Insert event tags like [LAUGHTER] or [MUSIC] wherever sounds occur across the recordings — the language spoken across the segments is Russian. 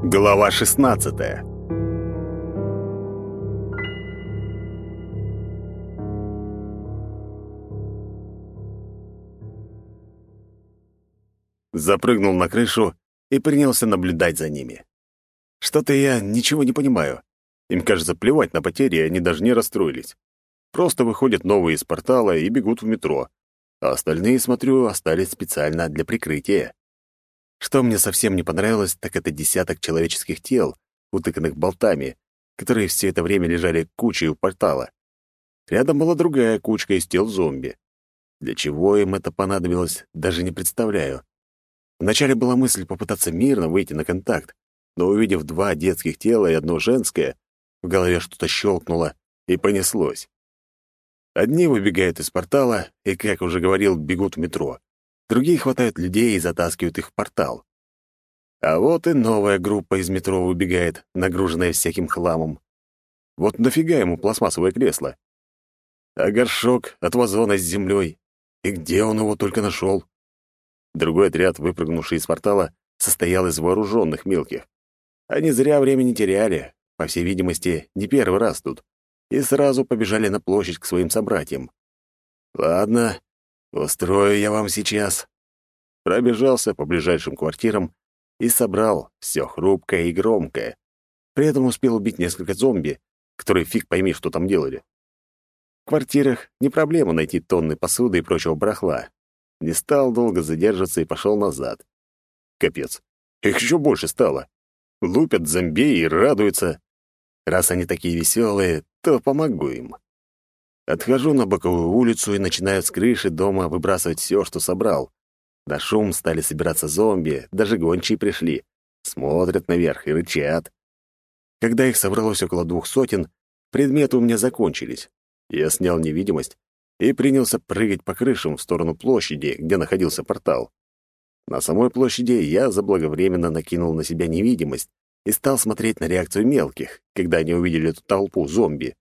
Глава 16 Запрыгнул на крышу и принялся наблюдать за ними. Что-то я ничего не понимаю. Им, кажется, плевать на потери, они даже не расстроились. Просто выходят новые из портала и бегут в метро. А остальные, смотрю, остались специально для прикрытия. Что мне совсем не понравилось, так это десяток человеческих тел, утыканных болтами, которые все это время лежали кучей у портала. Рядом была другая кучка из тел зомби. Для чего им это понадобилось, даже не представляю. Вначале была мысль попытаться мирно выйти на контакт, но увидев два детских тела и одно женское, в голове что-то щелкнуло и понеслось. Одни выбегают из портала и, как уже говорил, бегут в метро. Другие хватают людей и затаскивают их в портал. А вот и новая группа из метро выбегает, нагруженная всяким хламом. Вот нафига ему пластмассовое кресло? А горшок от вазона с землей? И где он его только нашел? Другой отряд, выпрыгнувший из портала, состоял из вооруженных мелких. Они зря времени теряли, по всей видимости, не первый раз тут, и сразу побежали на площадь к своим собратьям. Ладно, Устрою я вам сейчас. Пробежался по ближайшим квартирам и собрал все хрупкое и громкое. При этом успел убить несколько зомби, которые фиг пойми, что там делали. В квартирах не проблема найти тонны посуды и прочего барахла. Не стал долго задерживаться и пошел назад. Капец, их еще больше стало. Лупят зомби и радуются. Раз они такие веселые, то помогу им. Отхожу на боковую улицу и начинаю с крыши дома выбрасывать все, что собрал. На шум стали собираться зомби, даже гончие пришли. Смотрят наверх и рычат. Когда их собралось около двух сотен, предметы у меня закончились. Я снял невидимость и принялся прыгать по крышам в сторону площади, где находился портал. На самой площади я заблаговременно накинул на себя невидимость и стал смотреть на реакцию мелких, когда они увидели эту толпу зомби.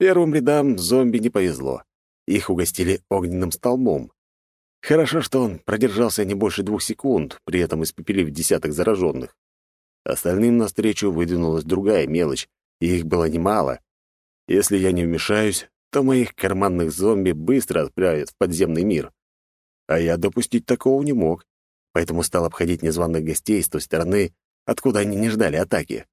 Первым рядам зомби не повезло. Их угостили огненным столбом. Хорошо, что он продержался не больше двух секунд, при этом испепелив десяток зараженных. Остальным навстречу выдвинулась другая мелочь, и их было немало. Если я не вмешаюсь, то моих карманных зомби быстро отправят в подземный мир. А я допустить такого не мог, поэтому стал обходить незваных гостей с той стороны, откуда они не ждали атаки.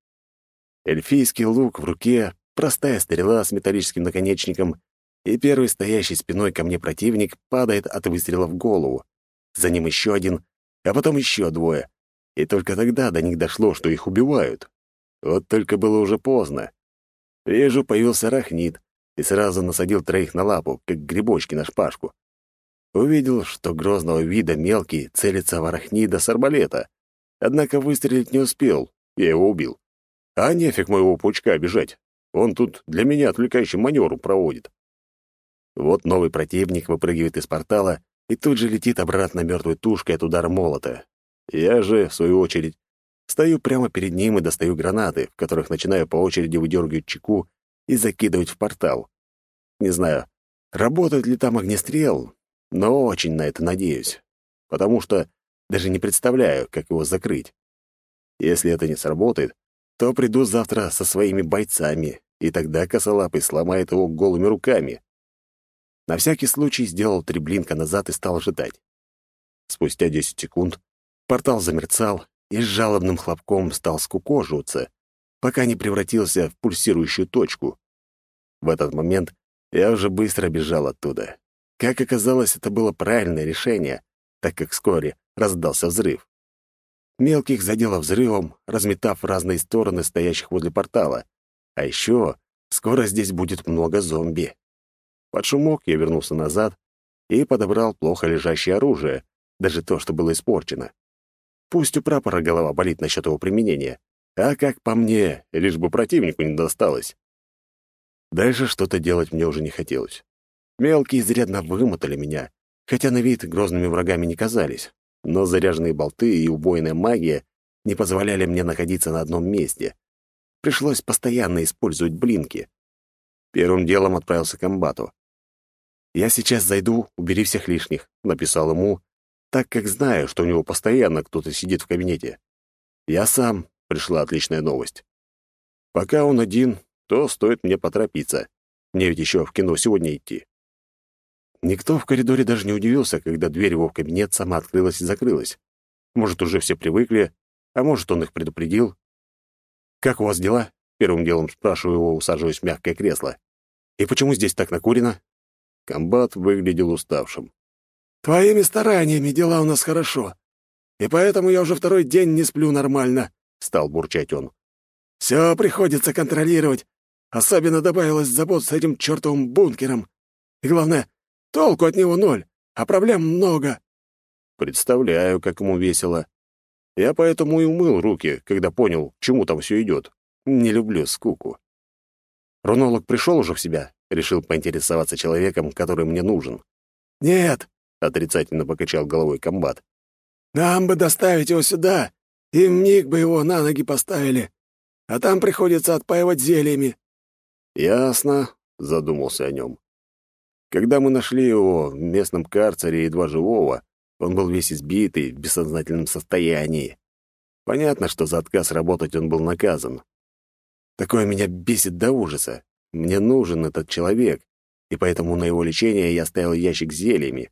Эльфийский лук в руке Простая стрела с металлическим наконечником, и первый стоящий спиной ко мне противник падает от выстрела в голову. За ним еще один, а потом еще двое. И только тогда до них дошло, что их убивают. Вот только было уже поздно. Вижу, появился арахнит и сразу насадил троих на лапу, как грибочки на шпажку. Увидел, что грозного вида мелкий целится в арахнида с арбалета. Однако выстрелить не успел, я его убил. А нефиг моего пучка обижать. Он тут для меня отвлекающий маневр проводит. Вот новый противник выпрыгивает из портала и тут же летит обратно мертвой тушкой от удара молота. Я же, в свою очередь, стою прямо перед ним и достаю гранаты, в которых начинаю по очереди выдергивать чеку и закидывать в портал. Не знаю, работает ли там огнестрел, но очень на это надеюсь, потому что даже не представляю, как его закрыть. Если это не сработает, то приду завтра со своими бойцами, и тогда косолапый сломает его голыми руками. На всякий случай сделал три блинка назад и стал ожидать. Спустя десять секунд портал замерцал и с жалобным хлопком стал скукоживаться, пока не превратился в пульсирующую точку. В этот момент я уже быстро бежал оттуда. Как оказалось, это было правильное решение, так как вскоре раздался взрыв. Мелких задело взрывом, разметав в разные стороны стоящих возле портала. А еще скоро здесь будет много зомби. Под шумок я вернулся назад и подобрал плохо лежащее оружие, даже то, что было испорчено. Пусть у прапора голова болит насчет его применения, а как по мне, лишь бы противнику не досталось. Дальше что-то делать мне уже не хотелось. Мелкие изрядно вымотали меня, хотя на вид грозными врагами не казались но заряженные болты и убойная магия не позволяли мне находиться на одном месте. Пришлось постоянно использовать блинки. Первым делом отправился к комбату. «Я сейчас зайду, убери всех лишних», — написал ему, так как знаю, что у него постоянно кто-то сидит в кабинете. «Я сам», — пришла отличная новость. «Пока он один, то стоит мне поторопиться. Мне ведь еще в кино сегодня идти». Никто в коридоре даже не удивился, когда дверь его в кабинет сама открылась и закрылась. Может, уже все привыкли, а может, он их предупредил. «Как у вас дела?» — первым делом спрашиваю его, усаживаясь в мягкое кресло. «И почему здесь так накурено?» Комбат выглядел уставшим. «Твоими стараниями дела у нас хорошо, и поэтому я уже второй день не сплю нормально», — стал бурчать он. «Все приходится контролировать. Особенно добавилось забот с этим чертовым бункером. И главное, толку от него ноль, а проблем много». Представляю, как ему весело. Я поэтому и умыл руки, когда понял, к чему там все идет. Не люблю скуку. Рунолог пришел уже в себя, решил поинтересоваться человеком, который мне нужен. «Нет», — отрицательно покачал головой комбат. «Нам бы доставить его сюда, и миг бы его на ноги поставили, а там приходится отпаивать зельями». «Ясно», — задумался о нем. Когда мы нашли его в местном карцере едва живого, он был весь избитый, в бессознательном состоянии. Понятно, что за отказ работать он был наказан. Такое меня бесит до ужаса. Мне нужен этот человек, и поэтому на его лечение я ставил ящик с зельями.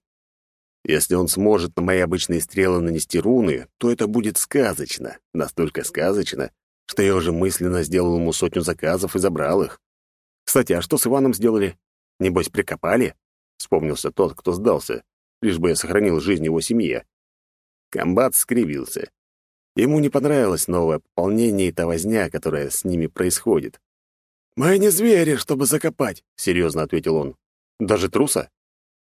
Если он сможет на мои обычные стрелы нанести руны, то это будет сказочно, настолько сказочно, что я уже мысленно сделал ему сотню заказов и забрал их. Кстати, а что с Иваном сделали? Небось, прикопали? Вспомнился тот, кто сдался, лишь бы я сохранил жизнь его семье. Комбат скривился. Ему не понравилось новое пополнение и та возня, которая с ними происходит. «Мы не звери, чтобы закопать», — серьезно ответил он. «Даже труса?»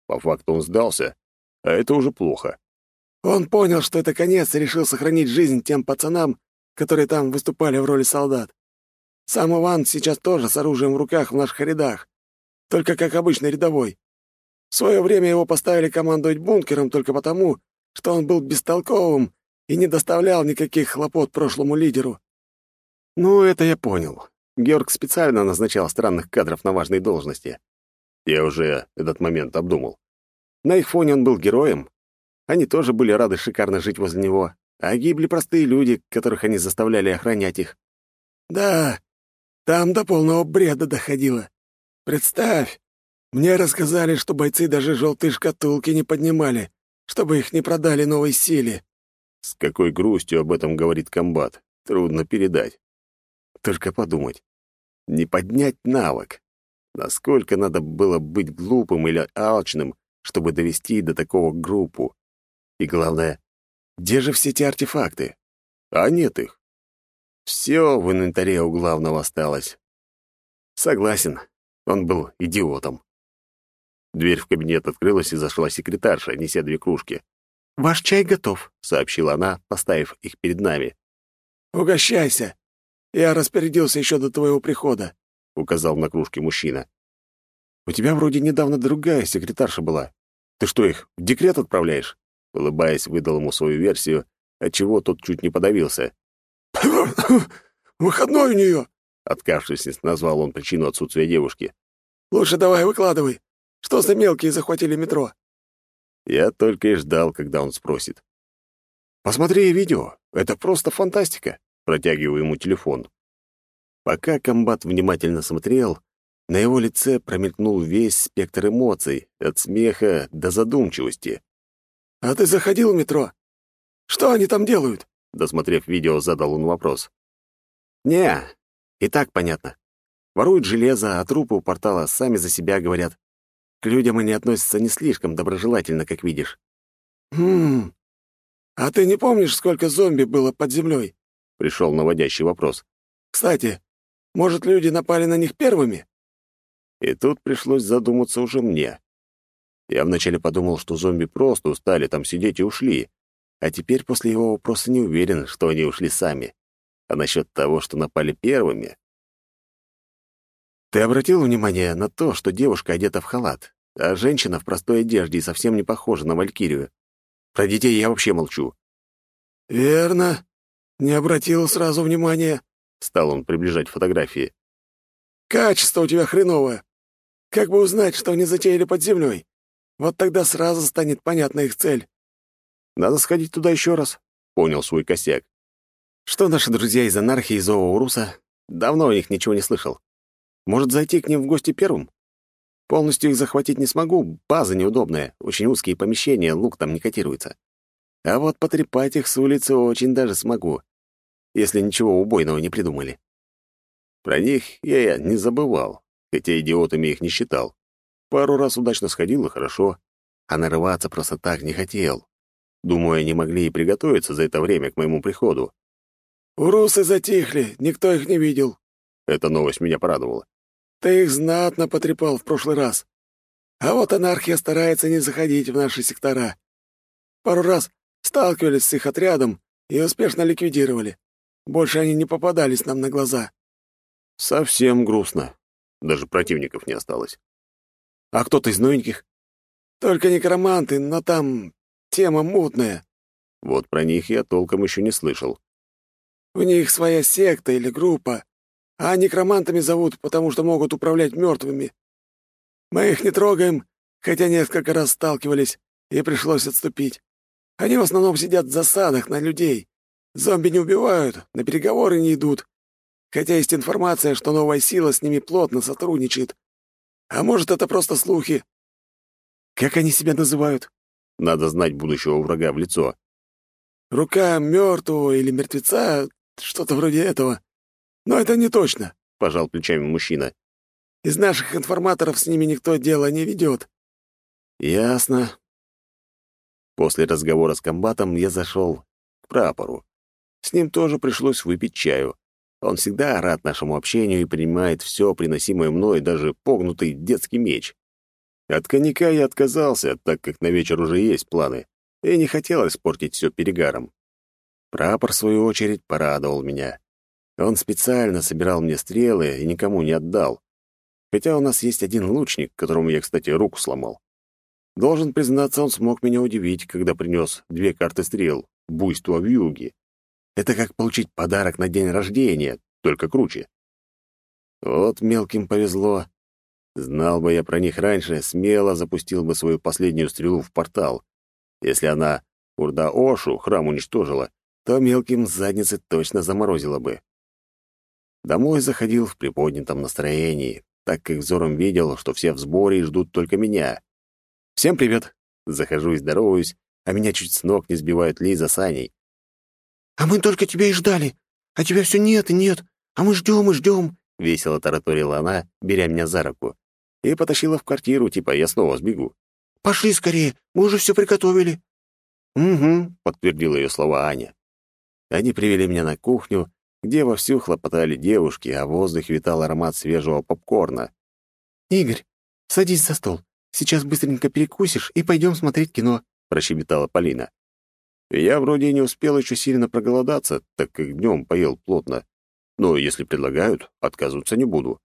По факту он сдался, а это уже плохо. Он понял, что это конец, и решил сохранить жизнь тем пацанам, которые там выступали в роли солдат. Сам Иван сейчас тоже с оружием в руках в наших рядах, только как обычный рядовой. В свое время его поставили командовать бункером только потому, что он был бестолковым и не доставлял никаких хлопот прошлому лидеру. Ну, это я понял. Георг специально назначал странных кадров на важные должности. Я уже этот момент обдумал. На их фоне он был героем. Они тоже были рады шикарно жить возле него, а гибли простые люди, которых они заставляли охранять их. Да, там до полного бреда доходило. Представь, мне рассказали, что бойцы даже желтые шкатулки не поднимали, чтобы их не продали новой силе. С какой грустью об этом говорит комбат, трудно передать. Только подумать. Не поднять навык. Насколько надо было быть глупым или алчным, чтобы довести до такого группу? И главное, где же все эти артефакты? А нет их. Все в инвентаре у главного осталось. Согласен, он был идиотом. Дверь в кабинет открылась и зашла секретарша, неся две кружки. «Ваш чай готов», — сообщила она, поставив их перед нами. «Угощайся. Я распорядился еще до твоего прихода», — указал на кружки мужчина. «У тебя вроде недавно другая секретарша была. Ты что, их в декрет отправляешь?» Улыбаясь, выдал ему свою версию, отчего тот чуть не подавился. [COUGHS] «Выходной у нее!» — откавшись, назвал он причину отсутствия девушки. «Лучше давай выкладывай. Что за мелкие захватили метро?» Я только и ждал, когда он спросит. «Посмотри видео. Это просто фантастика протягиваю ему телефон. Пока комбат внимательно смотрел, на его лице промелькнул весь спектр эмоций, от смеха до задумчивости. «А ты заходил в метро? Что они там делают?» Досмотрев видео, задал он вопрос. «Не, и так понятно. Воруют железо, а трупы у портала сами за себя говорят. К людям они относятся не слишком доброжелательно, как видишь». «Хм, а ты не помнишь, сколько зомби было под землей? пришел наводящий вопрос. «Кстати, может, люди напали на них первыми?» И тут пришлось задуматься уже мне. Я вначале подумал, что зомби просто устали там сидеть и ушли, а теперь после его вопроса не уверен, что они ушли сами. А насчет того, что напали первыми... Ты обратил внимание на то, что девушка одета в халат, а женщина в простой одежде и совсем не похожа на валькирию? Про детей я вообще молчу. «Верно», «Не обратил сразу внимания», — стал он приближать фотографии. «Качество у тебя хреновое. Как бы узнать, что они затеяли под землей? Вот тогда сразу станет понятна их цель». «Надо сходить туда еще раз», — понял свой косяк. Что наши друзья из анархии и Зооуруса? Давно о них ничего не слышал. Может, зайти к ним в гости первым? Полностью их захватить не смогу, база неудобная, очень узкие помещения, лук там не котируется. А вот потрепать их с улицы очень даже смогу, если ничего убойного не придумали. Про них я не забывал, хотя идиотами их не считал. Пару раз удачно сходил, и хорошо, а нарываться просто так не хотел. Думаю, они могли и приготовиться за это время к моему приходу. «Урусы затихли, никто их не видел». Эта новость меня порадовала. Ты их знатно потрепал в прошлый раз. А вот анархия старается не заходить в наши сектора. Пару раз сталкивались с их отрядом и успешно ликвидировали. Больше они не попадались нам на глаза. Совсем грустно. Даже противников не осталось. А кто-то из новеньких? Только некроманты, но там тема мутная. Вот про них я толком еще не слышал. У них своя секта или группа, а некромантами зовут, потому что могут управлять мертвыми. Мы их не трогаем, хотя несколько раз сталкивались, и пришлось отступить. Они в основном сидят в засадах на людей. Зомби не убивают, на переговоры не идут. Хотя есть информация, что новая сила с ними плотно сотрудничает. А может, это просто слухи. Как они себя называют? Надо знать будущего врага в лицо. Рука мертвого или мертвеца, что-то вроде этого. «Но это не точно», — пожал плечами мужчина. «Из наших информаторов с ними никто дело не ведет». «Ясно». После разговора с комбатом я зашел к прапору. С ним тоже пришлось выпить чаю. Он всегда рад нашему общению и принимает все приносимое мной, даже погнутый детский меч. От коньяка я отказался, так как на вечер уже есть планы, и не хотел испортить все перегаром. Прапор, в свою очередь, порадовал меня. Он специально собирал мне стрелы и никому не отдал. Хотя у нас есть один лучник, которому я, кстати, руку сломал. Должен признаться, он смог меня удивить, когда принес две карты стрел, буйство в юге. Это как получить подарок на день рождения, только круче. Вот мелким повезло. Знал бы я про них раньше, смело запустил бы свою последнюю стрелу в портал. Если она Урда-Ошу храм уничтожила, то мелким задницы точно заморозила бы. Домой заходил в приподнятом настроении, так как взором видел, что все в сборе и ждут только меня. «Всем привет!» Захожу и здороваюсь, а меня чуть с ног не сбивают Лиза с Аней. «А мы только тебя и ждали, а тебя все нет и нет, а мы ждем и ждем», — весело тараторила она, беря меня за руку, и потащила в квартиру, типа я снова сбегу. «Пошли скорее, мы уже все приготовили». «Угу», — подтвердила ее слова Аня. Они привели меня на кухню, где вовсю хлопотали девушки, а в воздухе витал аромат свежего попкорна. «Игорь, садись за стол. Сейчас быстренько перекусишь и пойдем смотреть кино», — прощебетала Полина. Я вроде и не успел еще сильно проголодаться, так как днем поел плотно. Но если предлагают, отказываться не буду.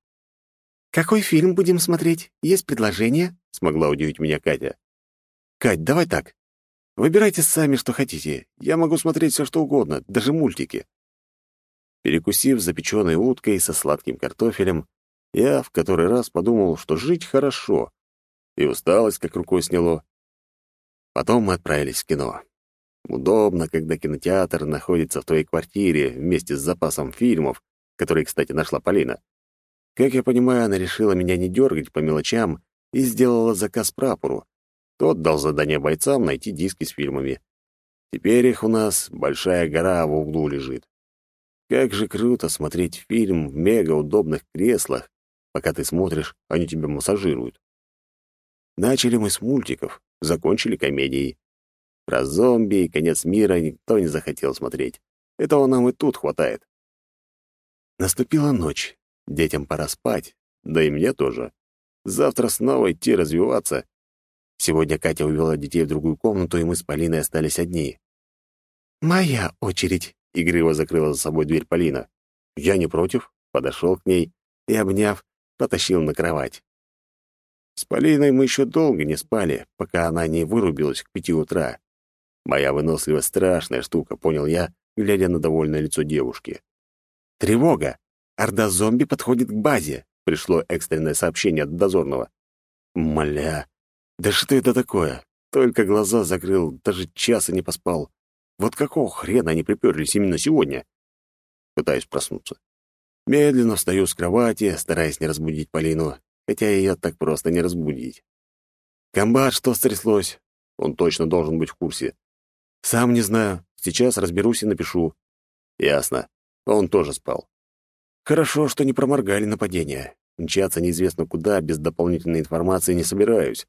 «Какой фильм будем смотреть? Есть предложение?» — смогла удивить меня Катя. «Кать, давай так. Выбирайте сами, что хотите. Я могу смотреть все, что угодно, даже мультики. Перекусив запеченной уткой со сладким картофелем, я в который раз подумал, что жить хорошо, и усталость как рукой сняло. Потом мы отправились в кино. Удобно, когда кинотеатр находится в твоей квартире вместе с запасом фильмов, которые, кстати, нашла Полина. Как я понимаю, она решила меня не дергать по мелочам и сделала заказ прапору. Тот дал задание бойцам найти диски с фильмами. Теперь их у нас большая гора в углу лежит. Как же круто смотреть фильм в мегаудобных креслах. Пока ты смотришь, они тебя массажируют. Начали мы с мультиков, закончили комедией. Про зомби и конец мира никто не захотел смотреть. Этого нам и тут хватает. Наступила ночь. Детям пора спать, да и мне тоже. Завтра снова идти развиваться. Сегодня Катя увела детей в другую комнату, и мы с Полиной остались одни. «Моя очередь», Игриво закрыла за собой дверь Полина. Я не против, подошел к ней и, обняв, потащил на кровать. С Полиной мы еще долго не спали, пока она не вырубилась к пяти утра. Моя выносливость — страшная штука, понял я, глядя на довольное лицо девушки. «Тревога! Орда зомби подходит к базе!» — пришло экстренное сообщение от дозорного. «Мля! Да что это такое? Только глаза закрыл, даже часа не поспал. Вот какого хрена они приперлись именно сегодня? Пытаюсь проснуться. Медленно встаю с кровати, стараясь не разбудить Полину, хотя ее так просто не разбудить. «Комбат, что стряслось?» Он точно должен быть в курсе. «Сам не знаю. Сейчас разберусь и напишу». «Ясно. Он тоже спал». «Хорошо, что не проморгали нападение. Мчаться неизвестно куда, без дополнительной информации не собираюсь.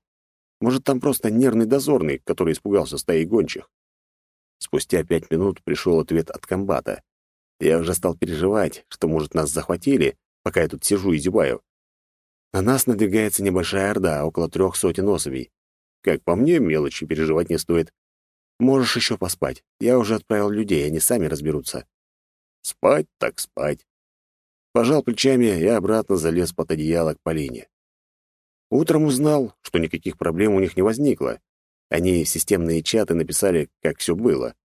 Может, там просто нервный дозорный, который испугался стаи гончих». Спустя пять минут пришел ответ от комбата. Я уже стал переживать, что, может, нас захватили, пока я тут сижу и зеваю. На нас надвигается небольшая орда, около трех сотен особей. Как по мне, мелочи переживать не стоит. Можешь еще поспать. Я уже отправил людей, они сами разберутся. Спать так спать. Пожал плечами и обратно залез под одеяло к Полине. Утром узнал, что никаких проблем у них не возникло. Они в системные чаты написали, как все было.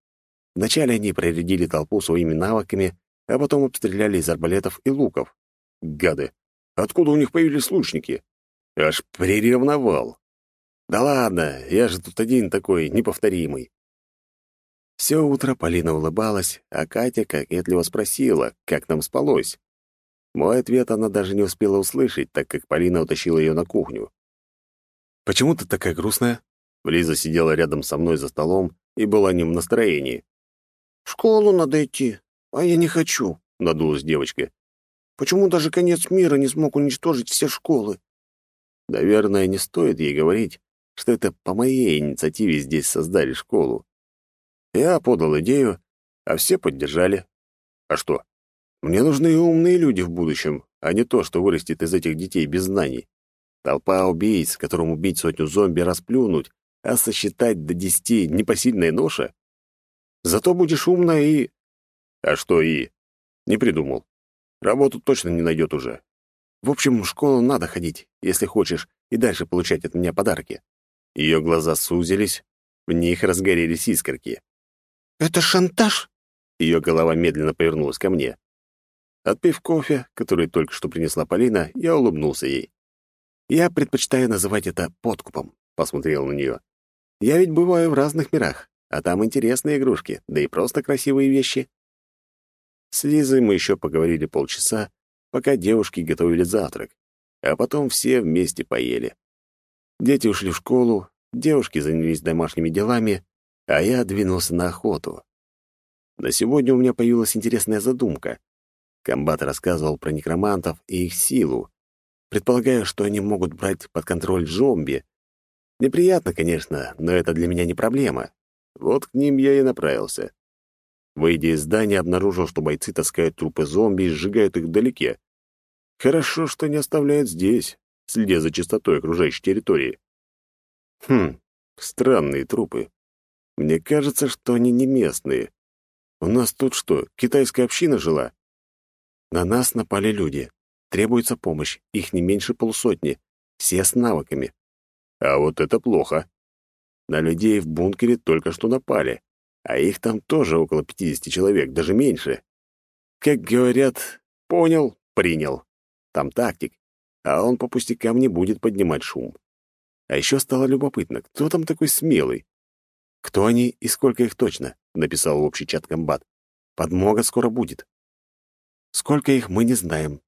Вначале они проредили толпу своими навыками, а потом обстреляли из арбалетов и луков. Гады! Откуда у них появились лучники? Аж приревновал. Да ладно, я же тут один такой, неповторимый. Все утро Полина улыбалась, а Катя кокетливо спросила, как нам спалось. Мой ответ она даже не успела услышать, так как Полина утащила ее на кухню. «Почему ты такая грустная?» Лиза сидела рядом со мной за столом и была не в настроении. «В школу надо идти, а я не хочу», — надулась девочка. «Почему даже конец мира не смог уничтожить все школы?» Наверное, не стоит ей говорить, что это по моей инициативе здесь создали школу. Я подал идею, а все поддержали. А что? Мне нужны умные люди в будущем, а не то, что вырастет из этих детей без знаний. Толпа убийц, которым убить сотню зомби расплюнуть, а сосчитать до десяти — непосильная ноша. Зато будешь умна и... А что и? Не придумал. Работу точно не найдет уже. В общем, в школу надо ходить, если хочешь, и дальше получать от меня подарки. Ее глаза сузились, в них разгорелись искорки. «Это шантаж?» Ее голова медленно повернулась ко мне. Отпив кофе, который только что принесла Полина, я улыбнулся ей. «Я предпочитаю называть это подкупом», — посмотрел на нее. «Я ведь бываю в разных мирах. А там интересные игрушки, да и просто красивые вещи. С Лизой мы еще поговорили полчаса, пока девушки готовили завтрак, а потом все вместе поели. Дети ушли в школу, девушки занялись домашними делами, а я двинулся на охоту. На сегодня у меня появилась интересная задумка. Комбат рассказывал про некромантов и их силу. Предполагаю, что они могут брать под контроль зомби. Неприятно, конечно, но это для меня не проблема. Вот к ним я и направился. Выйдя из здания, обнаружил, что бойцы таскают трупы зомби и сжигают их вдалеке. Хорошо, что не оставляют здесь, следя за чистотой окружающей территории. Хм, странные трупы. Мне кажется, что они не местные. У нас тут что, китайская община жила? На нас напали люди. Требуется помощь, их не меньше полусотни. Все с навыками. А вот это плохо. На людей в бункере только что напали, а их там тоже около 50 человек, даже меньше. Как говорят, понял, принял. Там тактик, а он по пустякам не будет поднимать шум. А еще стало любопытно, кто там такой смелый? Кто они и сколько их точно? Написал в общий чат комбат. Подмога скоро будет. Сколько их, мы не знаем.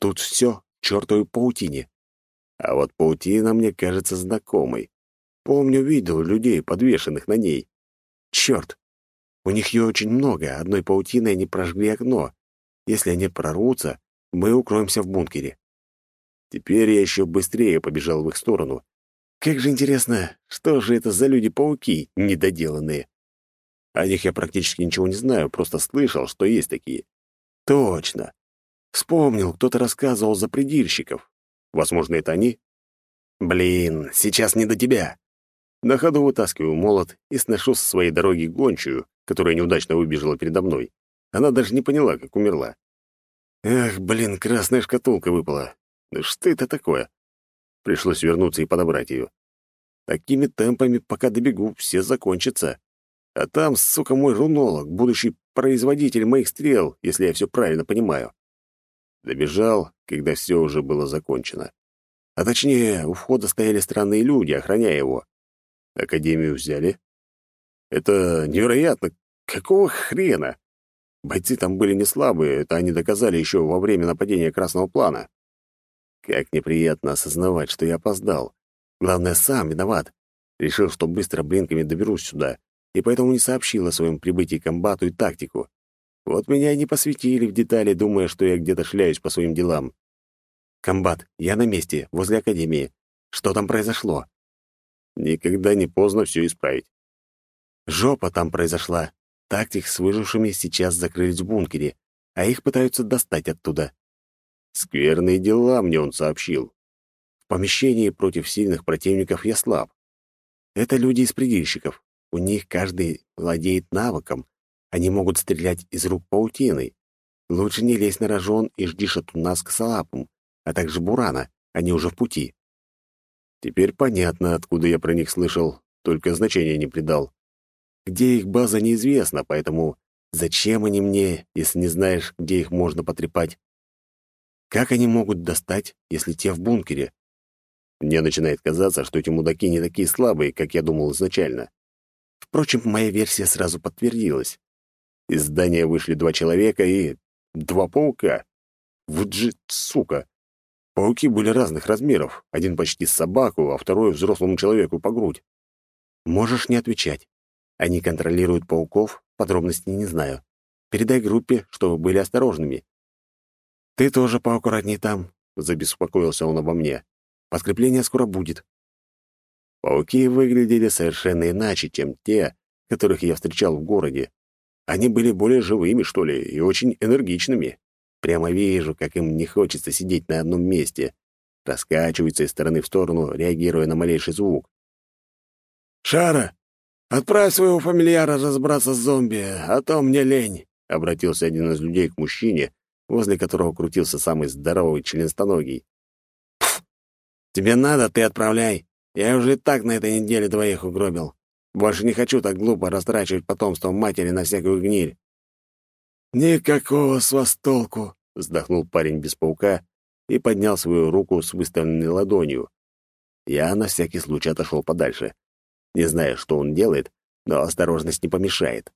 Тут все чертовой паутине. А вот паутина мне кажется знакомой. Помню, видел людей, подвешенных на ней. Черт! У них ее очень много, одной паутиной они прожгли окно. Если они прорвутся, мы укроемся в бункере. Теперь я еще быстрее побежал в их сторону. Как же интересно, что же это за люди-пауки недоделанные? О них я практически ничего не знаю, просто слышал, что есть такие. Точно. Вспомнил, кто-то рассказывал за предельщиков. Возможно, это они? Блин, сейчас не до тебя. На ходу вытаскиваю молот и сношу со своей дороги гончую, которая неудачно выбежала передо мной. Она даже не поняла, как умерла. Эх, блин, красная шкатулка выпала. Ну что это такое? Пришлось вернуться и подобрать ее. Такими темпами, пока добегу, все закончится. А там, сука, мой рунолог, будущий производитель моих стрел, если я все правильно понимаю. Добежал, когда все уже было закончено. А точнее, у входа стояли странные люди, охраняя его. Академию взяли? Это невероятно. Какого хрена? Бойцы там были не слабые, это они доказали еще во время нападения Красного Плана. Как неприятно осознавать, что я опоздал. Главное, сам виноват. Решил, что быстро блинками доберусь сюда, и поэтому не сообщил о своем прибытии комбату и тактику. Вот меня и не посвятили в детали, думая, что я где-то шляюсь по своим делам. «Комбат, я на месте, возле Академии. Что там произошло?» Никогда не поздно все исправить. Жопа там произошла. Тактик с выжившими сейчас закрылись в бункере, а их пытаются достать оттуда. Скверные дела мне он сообщил. В помещении против сильных противников я слаб. Это люди из предельщиков. У них каждый владеет навыком. Они могут стрелять из рук паутиной. Лучше не лезь на рожон и жди шатуна с косолапом, а также бурана. Они уже в пути. Теперь понятно, откуда я про них слышал, только значения не придал. Где их база, неизвестно, поэтому зачем они мне, если не знаешь, где их можно потрепать? Как они могут достать, если те в бункере? Мне начинает казаться, что эти мудаки не такие слабые, как я думал изначально. Впрочем, моя версия сразу подтвердилась. Из здания вышли два человека и... два паука. Вот же сука! Пауки были разных размеров. Один почти собаку, а второй взрослому человеку по грудь. Можешь не отвечать. Они контролируют пауков, подробностей не знаю. Передай группе, чтобы были осторожными. Ты тоже поаккуратней там, забеспокоился он обо мне. Подкрепление скоро будет. Пауки выглядели совершенно иначе, чем те, которых я встречал в городе. Они были более живыми, что ли, и очень энергичными. Прямо вижу, как им не хочется сидеть на одном месте. Раскачиваются из стороны в сторону, реагируя на малейший звук. «Шара, отправь своего фамильяра разбраться с зомби, а то мне лень», — обратился один из людей к мужчине, возле которого крутился самый здоровый членистоногий. Тебе надо, ты отправляй. Я уже и так на этой неделе двоих угробил. Больше не хочу так глупо растрачивать потомство матери на всякую гниль». «Никакого с вас толку», — вздохнул парень без паука и поднял свою руку с выставленной ладонью. Я на всякий случай отошел подальше. Не знаю, что он делает, но осторожность не помешает.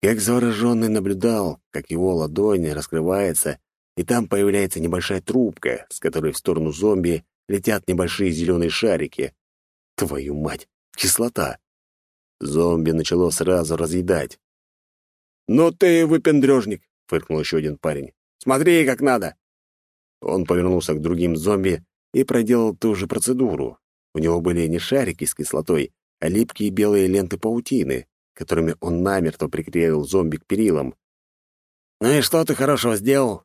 Как завороженный наблюдал, как его ладонь раскрывается, и там появляется небольшая трубка, с которой в сторону зомби летят небольшие зеленые шарики. Твою мать, кислота! Зомби начало сразу разъедать. «Ну ты выпендрежник!» — фыркнул еще один парень. «Смотри, как надо!» Он повернулся к другим зомби и проделал ту же процедуру. У него были не шарики с кислотой, а липкие белые ленты паутины, которыми он намертво приклеил зомби к перилам. «Ну и что ты хорошего сделал?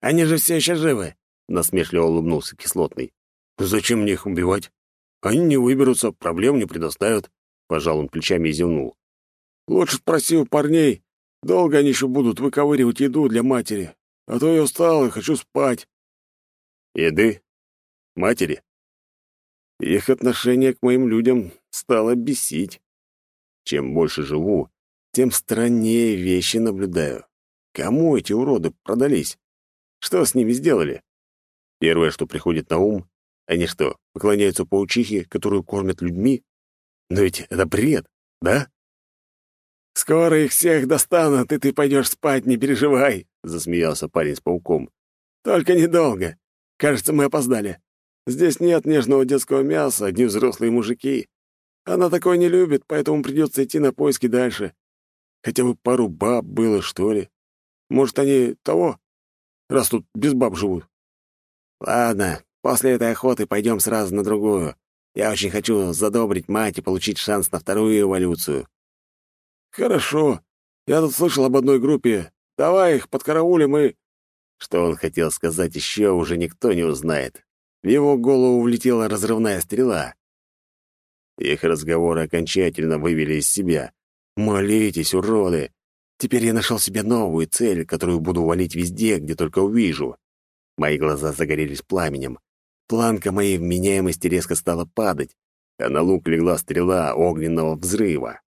Они же все еще живы!» — насмешливо улыбнулся кислотный. «Зачем мне их убивать? Они не выберутся, проблем не предоставят», — пожал он плечами и зевнул. «Лучше спроси у парней, долго они еще будут выковыривать еду для матери, а то я устал и хочу спать». «Еды? Матери?» Их отношение к моим людям стало бесить. Чем больше живу, тем страннее вещи наблюдаю. Кому эти уроды продались? Что с ними сделали? Первое, что приходит на ум, они что, поклоняются паучихе, которую кормят людьми? Но ведь это бред, да? «Скоро их всех достанут, и ты пойдешь спать, не переживай», — засмеялся парень с пауком. «Только недолго. Кажется, мы опоздали. Здесь нет нежного детского мяса, одни взрослые мужики. Она такое не любит, поэтому придется идти на поиски дальше. Хотя бы пару баб было, что ли. Может, они того, раз тут без баб живут. Ладно, После этой охоты пойдем сразу на другую. Я очень хочу задобрить мать и получить шанс на вторую эволюцию». «Хорошо. Я тут слышал об одной группе. Давай их подкараулим и...» Что он хотел сказать еще, уже никто не узнает. В его голову влетела разрывная стрела. Их разговоры окончательно вывели из себя. «Молитесь, уроды! Теперь я нашел себе новую цель, которую буду валить везде, где только увижу». Мои глаза загорелись пламенем. Планка моей вменяемости резко стала падать, а на лук легла стрела огненного взрыва.